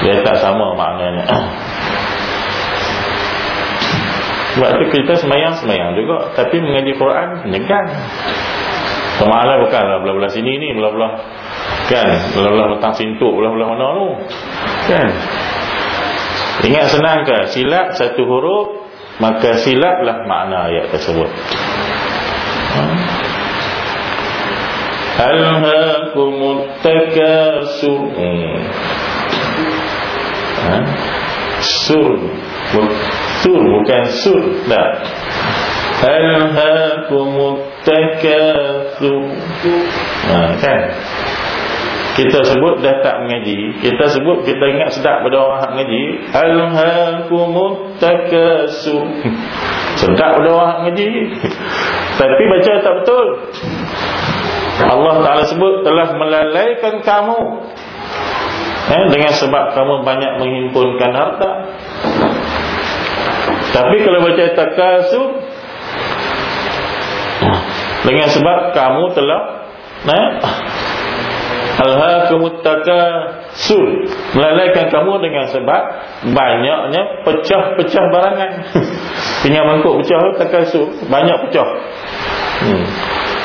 Dia tak sama maknanya. Sebab tu kita semayang-semayang juga. Tapi mengaji Quran Menyegan Semalam bukanlah Belah-belah sini ni Belah-belah Kan Belah-belah petang sintuk Belah-belah mana tu. Kan? Ingat senang ke? Silap satu huruf Maka silaplah makna ayat tersebut. Alhaakumut takasur hmm. Ha? Sur Sur bukan sur Tak Alhaakumut takasur ha, Kan? Kita sebut dah tak mengaji. Kita sebut kita ingat sedap pada orang mengaji. Alhaakumut takasur Sedap pada orang mengaji. Tapi baca tak betul. Allah Ta'ala sebut telah melalaikan kamu eh, Dengan sebab kamu banyak menghimpunkan harta. Tapi kalau baca takasur Dengan sebab kamu telah eh, Alhaakumut takasur Melalaikan kamu dengan sebab Banyaknya pecah-pecah barangan. Tinggal mangkuk pecah takasur Banyak pecah. Hmm.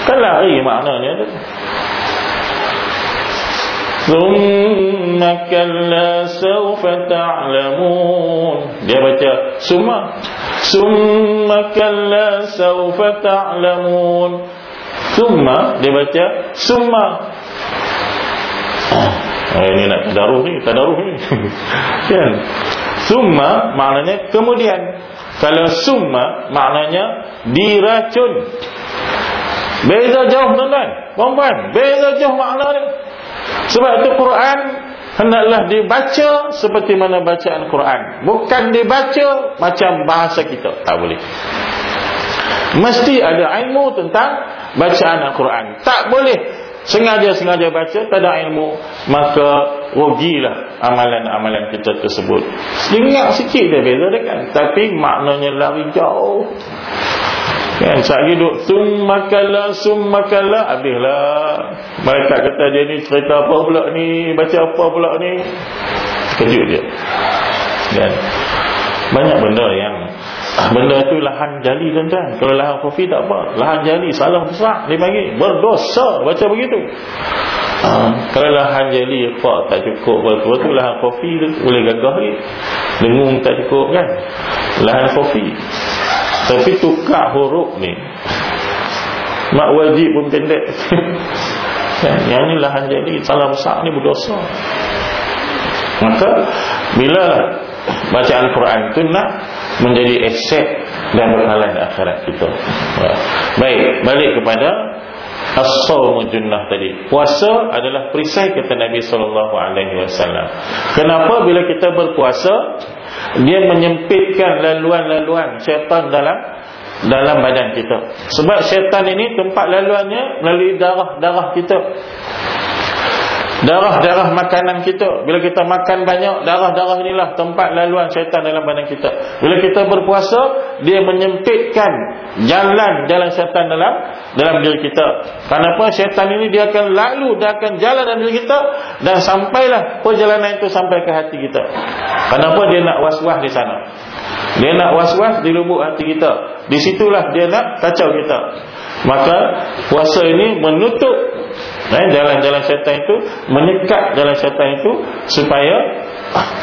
Kan lari maknanya tu. Thumma kalla sawfa ta'lamun. Dia baca summa. Summa kalla sawfa ta'lamun. Summa dia baca summa. Ah, ini nak tadaruh ni, tadaruh ni. kan? Summa maknanya kemudian. Kalau summa maknanya diracun. Beza jauh tuan-tuan Puan-puan Beza jauh makna ni Sebab itu Quran Hendaklah dibaca Seperti mana bacaan Quran. Bukan dibaca Macam bahasa kita. Tak boleh. Mesti ada ilmu tentang Bacaan Al-Quran Tak boleh. Sengaja-sengaja baca Tak ada ilmu Maka Rugilah Amalan-amalan kita tersebut. Ingat sikit dia beza dia kan. Tapi maknanya lari jauh Kan? Sehari duduk Summakala Summakala Habislah Mereka kata dia ni cerita apa pula ni Baca apa pula ni. Kejut dia. Kan? Banyak benda yang Benda tu lahan jali tuan-tuan. Kalau lahan kopi tak apa. Lahan jali salah besar Dia panggil Berdosa. Baca begitu. Ha, Kalau lahan jali Pak tak cukup Lepas tu lahan kopi Boleh gagah ni Dengung tak cukup kan? Lahan kopi tapi tukar huruf ni Mak wajib pun pendek. Yang ni lahan jadi Salah besar ni berdosa. Maka Bila Bacaan Quran tu nak Menjadi aset Dan berhalan akhirat kita. Baik Balik kepada As-sawmu junnah tadi Puasa adalah perisai kata Nabi SAW Kenapa bila kita berpuasa dia menyempitkan laluan-laluan syaitan dalam dalam badan kita. Sebab syaitan ini tempat laluannya melalui darah-darah kita. Darah-darah makanan kita Bila kita makan banyak Darah-darah inilah tempat laluan syaitan dalam badan kita. Bila kita berpuasa Dia menyempitkan Jalan-jalan syaitan dalam Dalam diri kita. Kenapa syaitan ini dia akan lalu Dia akan jalan dalam diri kita Dan sampailah perjalanan itu sampai ke hati kita. Kenapa dia nak was-was di sana. Dia nak was-was di lubuk hati kita. Di situlah dia nak kacau kita. Maka puasa ini menutup jalan-jalan syaitan itu menyekat jalan syaitan itu supaya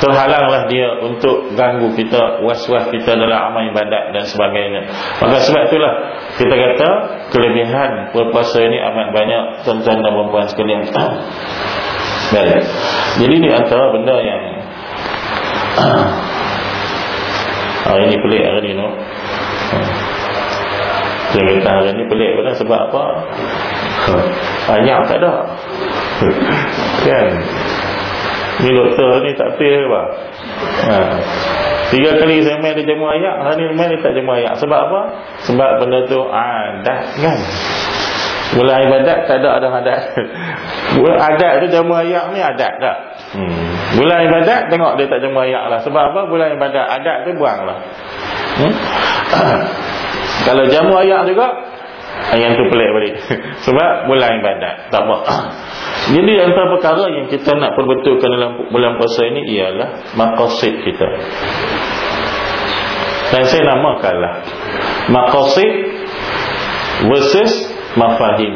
terhalanglah dia untuk ganggu kita was-was kita dalam amal ibadat dan sebagainya. Maka sebab itulah kita kata kelebihan berpuasa ini amat banyak tuan-tuan dan puan-puan sekalian. Baik. Jadi ini antara benda yang hari ini pelik hari ini no? Dia kata hari ini pelik sebab apa Ayam tak ada Kan Ni doktor ni tak fail apa ha. Tiga kali saya main dia jamu ayak Hari ni main dia tak jamu ayak Sebab apa? Sebab benda tu adat kan Bulan ibadat tak ada ada adat adat tu jamu ayak ni adat tak hmm. Bulan ibadat tengok dia tak jamu ayak lah Sebab apa? Bulan ibadat adat tu buang lah hmm? Kalau jamu ayak juga Yang tu pelik balik. Sebab bulan ibadat Tak apa. Jadi antara perkara yang kita nak perbetulkan dalam bulan puasa ini Ialah Maqasid kita. Dan saya namakanlah Maqasid Versus Mafahim.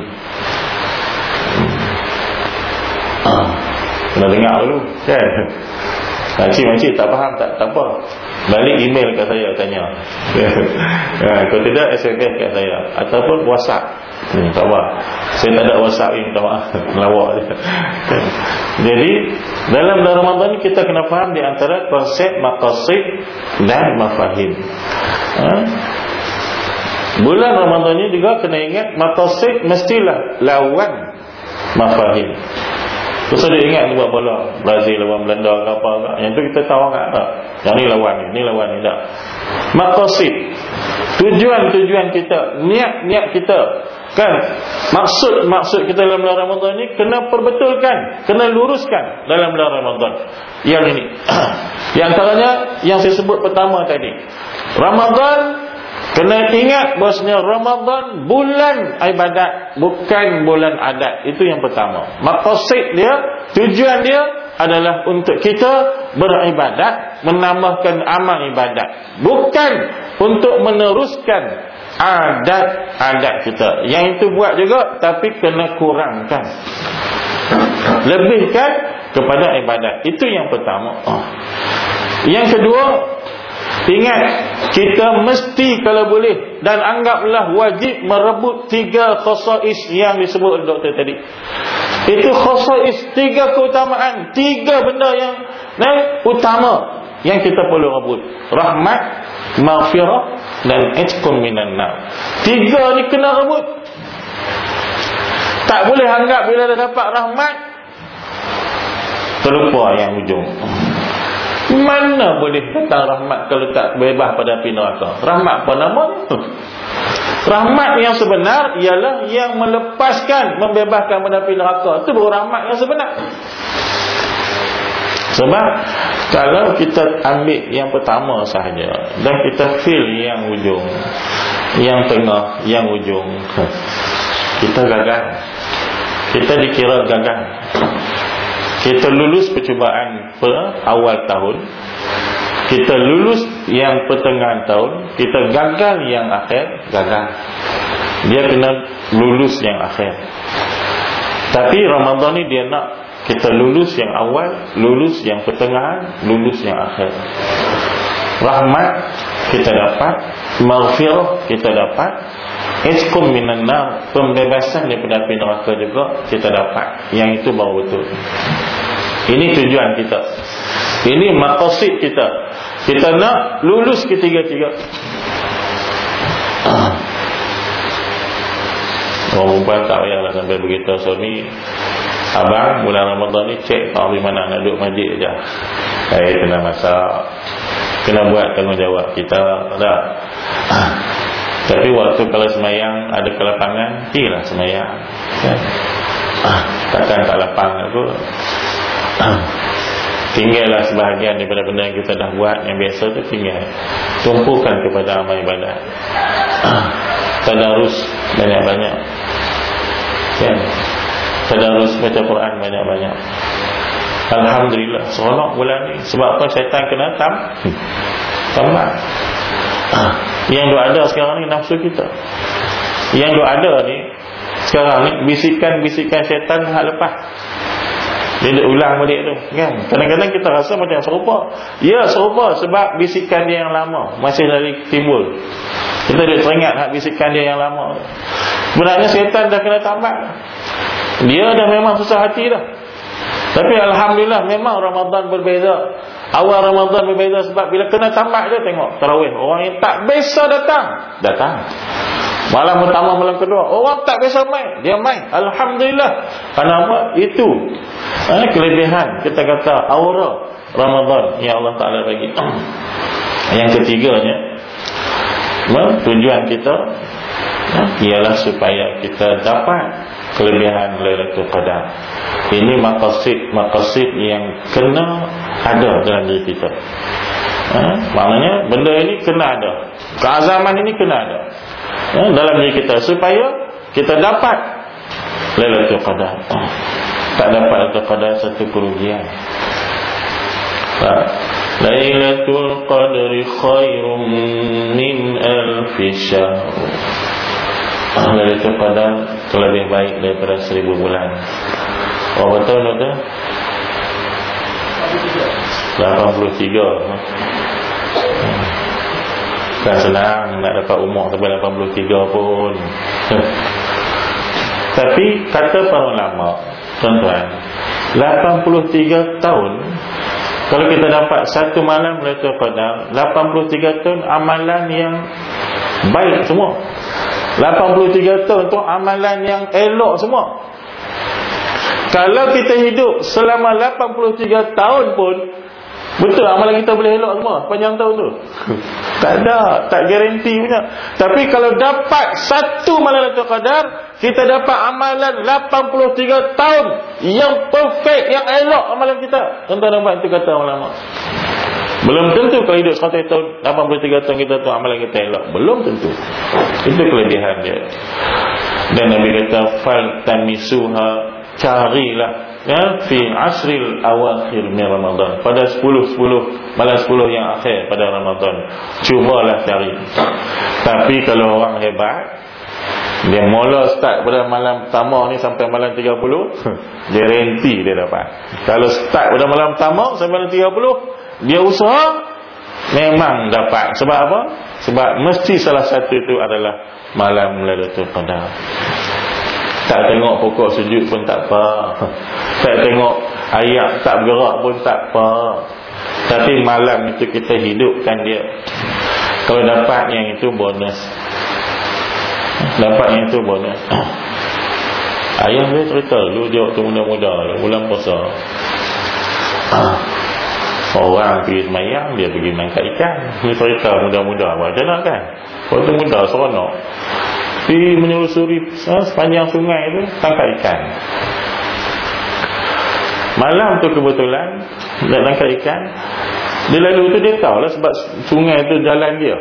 Hmm. Kena dengar dulu Kan Makcik-makcik tak faham tak, tak apa. Balik email kat saya tanya. Ya, Kalau tidak SMS kat saya. Ataupun whatsapp. Hmm, Tak apa. Saya tak ada whatsapp ni Minta maaf Lawak je Jadi Dalam bulan Ramadan ni Kita kena faham di antara Konsep maqasid Dan mafahim. Ha? Bulan Ramadan ni juga Kena ingat Maqasid mestilah Lawan Mafahim Terus ada ingat buat bola. Brazil lawan Belanda ke apa ke. Yang tu kita tahu tak tak Yang ni lawan ni Ni lawan ni tak Maqasid Tujuan-tujuan kita Niat-niat kita. Kan? Maksud-maksud kita dalam bulan Ramadan ni Kena perbetulkan Kena luruskan Dalam bulan Ramadan. Yang ini. Yang antaranya Yang saya sebut pertama tadi. Ramadan Kena ingat bahasanya Ramadan bulan ibadat Bukan bulan adat. Itu yang pertama. Maksud dia Tujuan dia adalah untuk kita beribadat Menambahkan amal ibadat. Bukan untuk meneruskan adat-adat kita. Yang itu buat juga Tapi kena kurangkan. Lebihkan kepada ibadat. Itu yang pertama. Yang kedua Ingat Kita mesti kalau boleh Dan anggaplah wajib merebut Tiga khosais yang disebut oleh doktor tadi. Itu khosais Tiga keutamaan Tiga benda yang nah, Utama Yang kita perlu rebut. Rahmat Maghfirah Dan itkum minan na. Tiga ni kena rebut. Tak boleh anggap bila dah dapat rahmat Terlupa yang ujung mana boleh datang rahmat tak bebas pada api neraka? Rahmat apa nama? Rahmat yang sebenar ialah yang melepaskan, membebaskan pada api neraka. Itu baru rahmat yang sebenar. Sebab kalau kita ambil yang pertama sahaja dan kita feel yang ujung, yang tengah, yang ujung, kita gagal. Kita dikira gagal kita lulus percubaan per awal tahun. Kita lulus yang pertengahan tahun. Kita gagal yang akhir. Gagal. Dia kena lulus yang akhir. Tapi Ramadan ni dia nak kita lulus yang awal lulus yang pertengahan lulus yang akhir. Rahmat kita dapat maghfirah kita dapat Iskum minan nar Pembebasan daripada api neraka juga Kita dapat. Yang itu baru betul. Ini tujuan kita. Ini makosid kita. Kita nak lulus ketiga-tiga. Orang perempuan tak payahlah sampai begitu Suami Abang bulan Ramadan ni cek tahu di mana nak duduk majlis je Eh kena masak. Kena buat tanggungjawab kita. Tak tapi waktu kalau semayang ada kelapangan, pergilah semayang. Ah, takkan tak lapang aku. Ah, tinggallah sebahagian daripada benda yang kita dah buat yang biasa tu tinggal. Tumpukan kepada amal ibadat. Ah, tadarus banyak-banyak. Kan? Tadarus baca Quran banyak-banyak. Alhamdulillah seronok bulan ni Sebab apa syaitan kena tam Tambah ah. Yang duk ada sekarang ni nafsu kita. Yang duk ada ni Sekarang ni bisikan-bisikan syaitan hak lepas. Dia ulang balik tu kan? Kadang-kadang kita rasa macam serupa. Ya serupa sebab bisikan dia yang lama Masih lagi timbul. Kita duk teringat hak bisikan dia yang lama. Sebenarnya syaitan dah kena tambah Dia dah memang susah hati dah. Tapi Alhamdulillah memang Ramadan berbeza Awal Ramadan berbeza sebab bila kena tamat dia tengok tarawih. Orang yang tak biasa datang, datang. Malam pertama, malam kedua, orang tak biasa main, dia main. Alhamdulillah. Kenapa? Itu eh, kelebihan kita kata aura Ramadan yang Allah Taala bagi. yang ketiganya, tujuan kita eh, ialah supaya kita dapat kelebihan Lailatul Qadar. Ini maqasid-maqasid yang kena ada dalam diri kita. Ha? Maknanya benda ini kena ada. Keazaman ini kena ada. ya, dalam diri kita supaya kita dapat Lailatul Qadar. Tak dapat Lailatul Qadar satu kerugian. Lailatul Qadri khairum min alf syahr. Lailatul Qadar lebih baik daripada seribu bulan. Oh betul tak? 83 Bukan senang nak dapat umur sampai 83 pun Tapi kata para ulama Tuan-tuan 83 tahun Kalau kita dapat satu malam Lailatul Qadar 83 tahun amalan yang baik semua 83 tahun tu amalan yang elok semua. Kalau kita hidup selama 83 tahun pun Betul amalan kita boleh elok semua Panjang tahun tu? Tak ada Tak garanti punya. Tapi kalau dapat Satu malam Lailatul Qadar Kita dapat amalan 83 tahun Yang perfect Yang elok amalan kita. Tuan-tuan nampak itu kata ulama Belum tentu kalau hidup 100 tahun 83 tahun kita tu amalan kita elok. Belum tentu. Itu kelebihan dia. Dan Nabi kata Fal tamisuha Carilah ya fi asril awakhir min ramadan. Pada 10 10 malam 10 yang akhir pada ramadan. Cubalah cari. Tapi kalau orang hebat dia mula start pada malam pertama ni sampai malam 30 garanti dia dapat. Kalau start pada malam pertama sampai malam 30 dia usaha memang dapat. Sebab apa? Sebab mesti salah satu itu adalah malam lailatul qadar. Tak tengok pokok sujud pun tak apa. Tak tengok ayat tak bergerak pun tak apa. Tapi malam itu kita hidupkan dia. Kalau dapat yang itu bonus. Dapat yang itu bonus. Ayah dia cerita dulu dia waktu muda-muda Bulan puasa Orang pergi semayang Dia pergi menangkap ikan Dia cerita muda-muda Macam mana kan Waktu muda seronok Pergi menyelusuri ha, sepanjang sungai itu tangkap ikan. Malam tu kebetulan nak tangkap ikan. Dia lalu tu dia tahu lah sebab sungai tu jalan dia.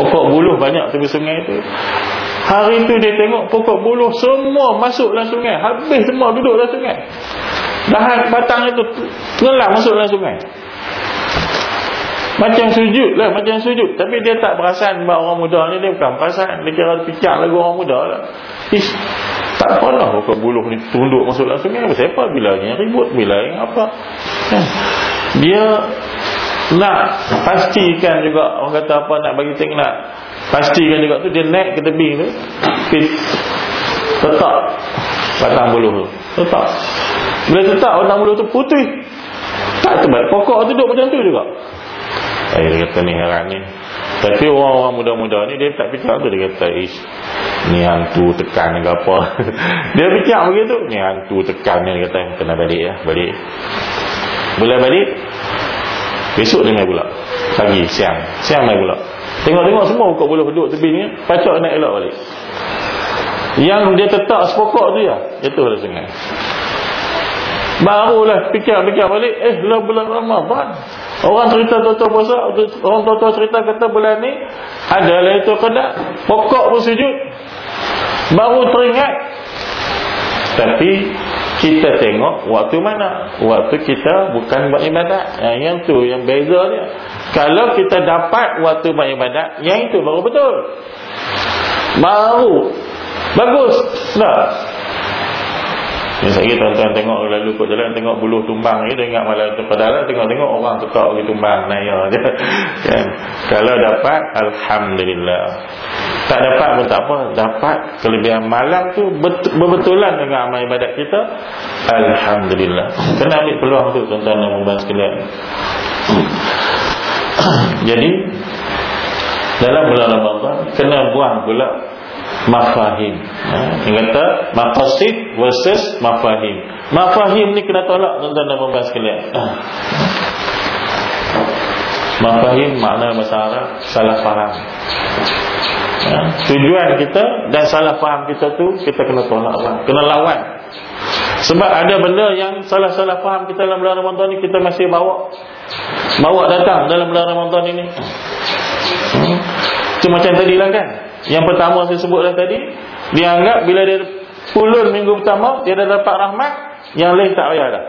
Pokok buluh banyak tepi sungai tu. Hari tu dia tengok pokok buluh semua masuk dalam sungai. Habis semua duduk dalam sungai. Dahan batang itu ngelak masuk dalam sungai. Macam sujud lah Macam sujud. Tapi dia tak perasan Bahawa orang muda ni Dia bukan perasan. Dia kira picak lagu orang muda lah. Ish, Tak apalah Bukan buluh ni Tunduk masuk dalam sungai. Siapa bila yang ribut Bila yang apa. Kan? Dia Nak Pastikan juga Orang kata apa Nak bagi tengok nak Pastikan juga tu Dia naik ke tebing tu. Tetap Batang buluh tu. Tetap Bila tetap batang buluh tu putih. Tak tebal Pokok tu duduk macam tu juga. Saya kata ni heran ni. Tapi orang-orang muda-muda ni Dia tak fikir tu Dia kata Ish Ni hantu tekan ke apa. Dia fikir begitu. Ni hantu tekan ni Dia kata. Kena balik ya Balik. Boleh balik Besok dia main pula Pagi siang. Siang main pula Tengok-tengok semua Buka boleh duduk tepi ni Pacok nak elok balik. Yang dia tetap sepokok tu ya Itu lah sungai Barulah fikir-fikir balik. Eh lah bulan Ramadan. Orang cerita tuan puasa Orang tuan cerita kata bulan ni Adalah itu kena. Pokok pun sujud. Baru teringat. Tapi Kita tengok waktu mana? Waktu kita bukan buat ibadat. Yang tu yang beza dia. Kalau kita dapat waktu buat ibadat Yang itu baru betul. Baru. Bagus Misalnya tuan-tuan tengok lalu kot jalan Tengok buluh tumbang ni ingat malam tu. Padahal tengok-tengok orang tukar pergi tumbang Naya je. Kan? Kalau dapat Alhamdulillah. Tak dapat pun tak apa. Dapat kelebihan malam tu Berbetulan dengan amal ibadat kita Alhamdulillah. Kena ambil peluang tu tuan-tuan dan membahas sekalian. Jadi Dalam bulan Ramadan Kena buang pula mafahim ha? Dia kata Maqasid versus mafahim Mafahim ni kena tolak Tuan-tuan dan puan sekalian ha? Mafahim makna bahasa Arab Salah faham ha? Tujuan kita Dan salah faham kita tu Kita kena tolak lah Kena lawan Sebab ada benda yang Salah-salah faham kita dalam bulan Ramadan ni Kita masih bawa Bawa datang dalam bulan Ramadan ini Itu hmm? macam tadi lah kan Yang pertama saya sebutlah tadi Dia anggap bila dia pulun minggu pertama Dia dah dapat rahmat Yang lain tak payah dah.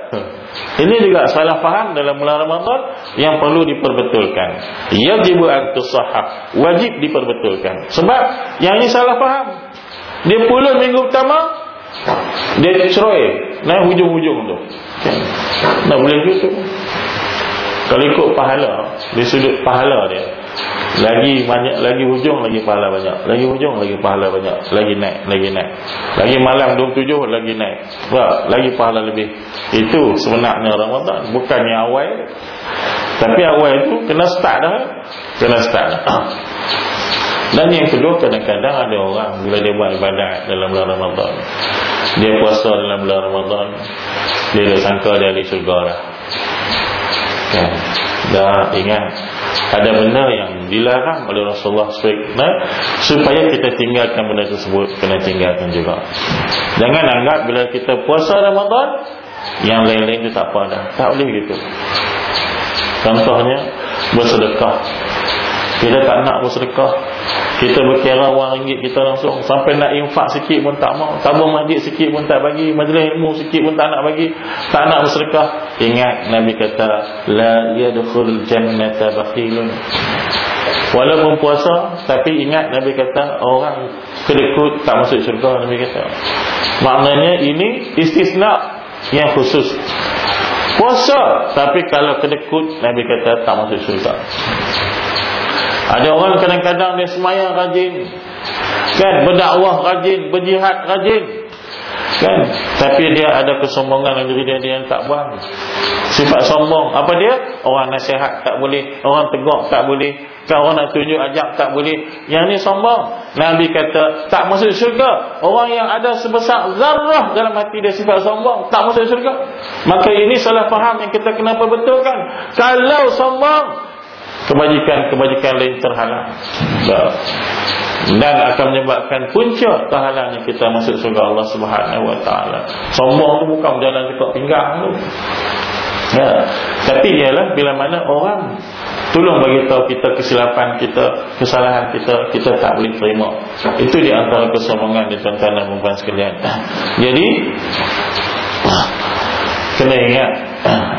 Ini juga salah faham dalam bulan Ramadan Yang perlu diperbetulkan. Yajibu antusahab Wajib diperbetulkan. Sebab yang ini salah faham. Dia pulun minggu pertama Dia cerai. Naik hujung-hujung tu. Tak boleh gitu. Kalau ikut pahala Di sudut pahala dia lagi banyak lagi hujung lagi pahala banyak. Lagi hujung lagi pahala banyak. Lagi naik lagi naik. Lagi malam 27 lagi naik. Wah, lagi pahala lebih. Itu sebenarnya Ramadan. Bukannya awal. Tapi awal itu kena start dah. Kena start dah. Dan yang kedua kadang-kadang ada orang bila dia buat ibadat dalam bulan Ramadan dia puasa dalam bulan Ramadan dia dah sangka dia ahli syurga dah. Kan? Dah ingat ada benda yang dilarang oleh Rasulullah SAW supaya kita tinggalkan benda tersebut kena tinggalkan juga. Jangan anggap bila kita puasa Ramadan yang lain-lain itu tak apa dah. Tak boleh gitu. Contohnya bersedekah. Kita tak nak bersedekah kita berkira wang ringgit kita langsung Sampai nak infak sikit pun tak mau. Tabung masjid sikit pun tak bagi Majlis ilmu sikit pun tak nak bagi Tak nak bersedekah. Ingat Nabi kata La yadkhul jannata bakhilun. Walaupun puasa Tapi ingat Nabi kata Orang kedekut tak masuk syurga Nabi kata. Maknanya ini istisna Yang khusus. Puasa Tapi kalau kedekut Nabi kata tak masuk syurga ada orang kadang-kadang dia semayang rajin. Kan? Berdakwah rajin Berjihad rajin. Kan? Tapi dia ada kesombongan dalam diri dia Dia yang tak buang. Sifat sombong. Apa dia? Orang nasihat tak boleh Orang tegak tak boleh Kan? Orang nak tunjuk ajak tak boleh. Yang ni sombong. Nabi kata Tak masuk syurga. Orang yang ada sebesar zarah Dalam hati dia sifat sombong Tak masuk syurga. Maka ini salah faham Yang kita kenapa betulkan. Kalau sombong kebajikan-kebajikan lain terhalang dan akan menyebabkan punca terhalangnya kita masuk surga Allah Subhanahu wa taala. Sombong tu bukan jalan dekat pinggang tu. Ya. Tapi ialah bila mana orang tolong bagi tahu kita kesilapan kita, kesalahan kita, kita tak boleh terima. Itu di antara kesombongan di tuan-tuan dan puan sekalian. Jadi kena ingat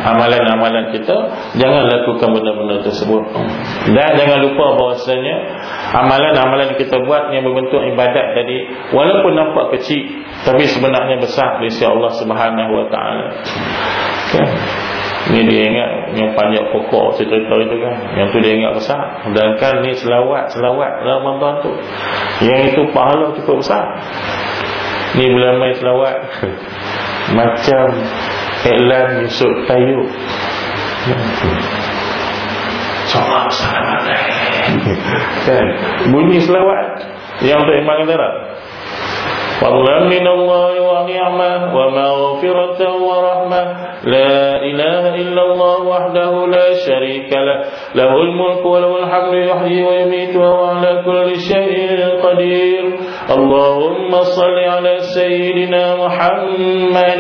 amalan-amalan kita jangan lakukan benda-benda tersebut. Dan jangan lupa bahawasanya amalan-amalan kita buat yang berbentuk ibadat tadi walaupun nampak kecil tapi sebenarnya besar sisi Allah Subhanahu wa taala. Ni dia ingat yang panjang pokok cerita itu kan? Yang tu dia ingat besar. Dan kan ni selawat selawat dalam Ramadan tu. Yang itu pahala cukup besar. Ni bulan mai selawat. Macam Iklan Yusuf Tayyub. Salam salam Kan? Bunyi selawat. Yang untuk imam kata tak? Fadlan minallahi wa ni'mah Wa maghfiratan wa rahmah. La ilaha illallah wahdahu la syarika la Lahul mulku wa hamdu yuhyi wa yumitu wa ala Allahumma salli ala sayyidina Muhammad.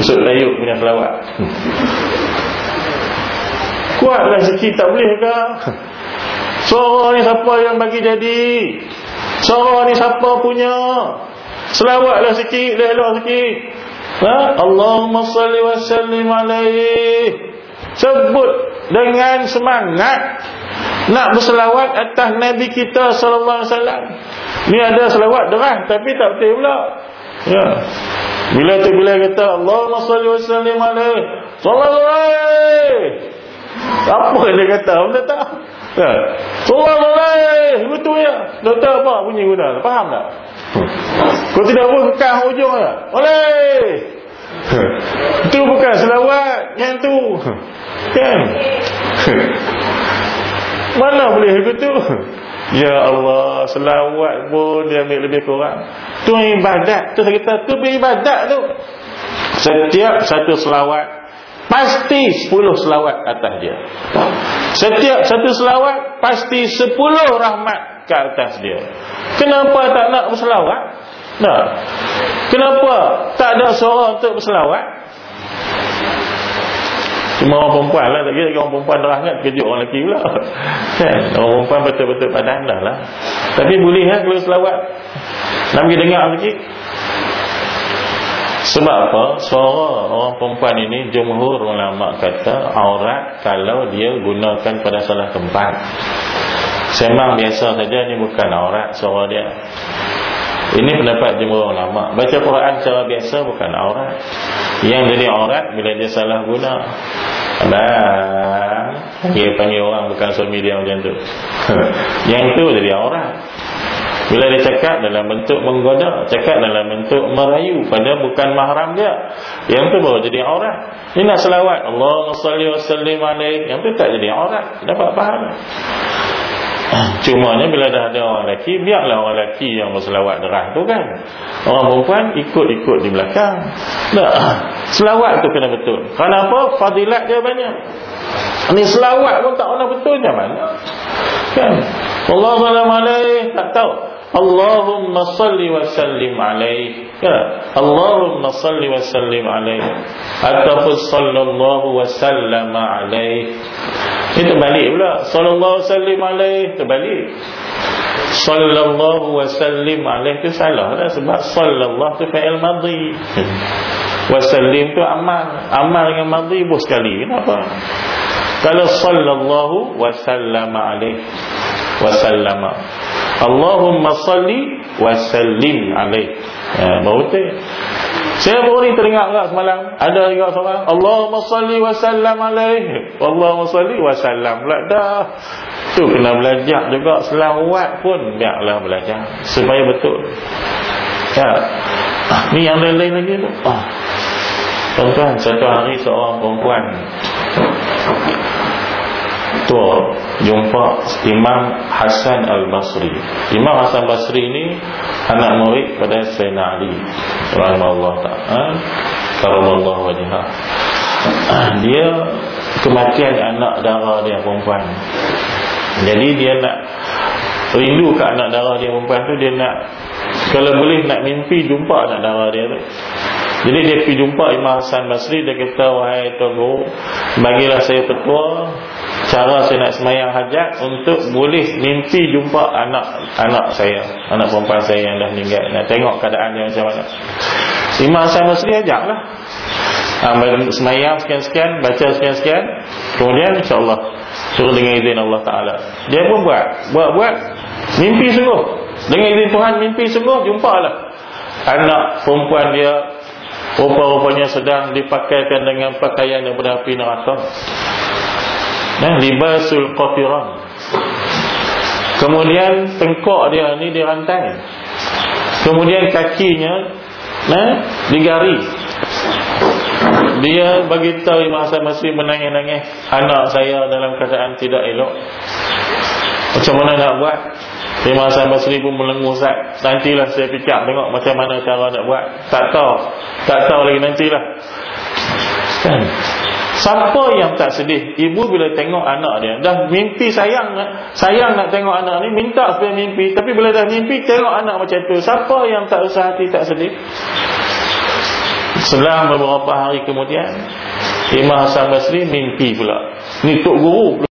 Besok layuk punya selawat Kuatlah sikit tak boleh ke? Suara ni siapa yang bagi jadi? Suara ni siapa punya? Selawatlah sikit Lelok sikit. Ha? Allahumma salli wa sallim alaih Sebut dengan semangat Nak berselawat atas Nabi kita Sallallahu alaihi wasallam Ni ada selawat derah Tapi tak betul pula Ya Bila tu bila kata Allahumma salli wa sallim alaih Sallallahu alaihi Apa dia kata Benda tak Ya. Surah boleh. Betul ya. Doktor apa bunyi guna? Faham tak? Kau tidak pun kekal hujung ya. Boleh. Itu bukan selawat yang tu. Kan? Mana boleh begitu? Ya Allah, selawat pun dia ambil lebih kurang. Tu ibadat. Tu kita tu ibadat tu. Setiap satu selawat Pasti 10 selawat atas dia Setiap satu selawat Pasti 10 rahmat ke atas dia Kenapa tak nak berselawat? Nah. Kenapa tak ada seorang untuk berselawat? Cuma orang perempuan lah. Tak kira orang perempuan dah sangat Kejut orang lelaki pula. Kan? Orang perempuan betul-betul padan dah lah. Tapi boleh lah kalau selawat. Nak pergi dengar sikit sebab apa? Suara orang perempuan ini Jumhur ulama kata Aurat kalau dia gunakan pada salah tempat. Semang biasa saja Ini bukan aurat suara dia. Ini pendapat jumhur ulama. Baca Quran secara biasa bukan aurat. Yang jadi aurat Bila dia salah guna Abang Dia panggil orang bukan suami dia macam tu. Yang tu jadi aurat bila dia cakap dalam bentuk menggoda Cakap dalam bentuk merayu Padahal bukan mahram dia. Yang tu baru jadi aurat Ini nak selawat Allahumma salli wa sallim Yang tu tak jadi aurat Dapat faham Cumanya bila dah ada orang lelaki Biarlah orang lelaki yang berselawat derah tu kan. Orang perempuan ikut-ikut di belakang. Tak. Selawat tu kena betul. Kenapa? Fadilat dia banyak. Ini selawat pun tak pernah betul mana? Kan? Allah SWT tak tahu. Allahumma salli wa sallim alaih ya. Allahumma salli wa sallim alaih. Ataupun sallallahu wa sallam alaih. Ini terbalik pula. Sallallahu wa sallim alaih. Terbalik Sallallahu wa sallim alaih Itu salah lah Sebab sallallahu tu fa'il madhi. Wa sallim tu amal. Amal dengan madhi Ibu sekali. Kenapa? Kalau sallallahu wa sallam alaih. Wa sallama Allahumma salli wa sallim alaih. Ya, baru. Saya baru ni teringat tak semalam. Ada juga seorang. Allahumma salli wa sallam alaih. Allahumma salli wa sallam. Pula dah. Tu kena belajar juga. Selawat pun biarlah belajar. Supaya betul. Ya. Ah, ni yang lain-lain lagi tu. Ah. Tuan-tuan, satu hari seorang perempuan tua jumpa Imam Hasan Al-Basri. Imam Hasan Basri ini anak murid pada Sayyidina Ali rahimahullah taala. Karamallah wajhah. Dia kematian anak darah dia perempuan. Jadi dia nak rindu ke anak darah dia perempuan tu dia nak kalau boleh nak mimpi jumpa anak darah dia tu. Jadi dia pergi jumpa Imam Hasan Basri Dia kata Wahai Tuan Guru Bagilah saya petua cara saya nak semayang hajat untuk boleh mimpi jumpa anak anak saya, anak perempuan saya yang dah meninggal. Nak tengok keadaan dia macam mana. Imam Hasan Basri ajaklah. Ha, semayang sekian-sekian, baca sekian-sekian. Kemudian insya-Allah suruh dengan izin Allah Taala. Dia pun buat, buat-buat mimpi sungguh. Dengan izin Tuhan mimpi sungguh jumpalah anak perempuan dia rupa-rupanya sedang dipakaikan dengan pakaian yang berapi neraka nah, libasul qatiran kemudian tengkok dia ni dirantai kemudian kakinya nah, digari dia bagi tahu Imam Hasan masih menangis-nangis anak saya dalam keadaan tidak elok. Macam mana nak buat? Imam Hasan Basri pun melengur Ustaz Nantilah saya fikir tengok macam mana cara nak buat. Tak tahu Tak tahu lagi nantilah. Kan Siapa yang tak sedih? Ibu bila tengok anak dia. Dah mimpi sayang Sayang nak tengok anak ni Minta supaya mimpi. Tapi bila dah mimpi Tengok anak macam tu. Siapa yang tak usah hati tak sedih? Selang beberapa hari kemudian Imam Hassan Basri mimpi pula. Ni Tok Guru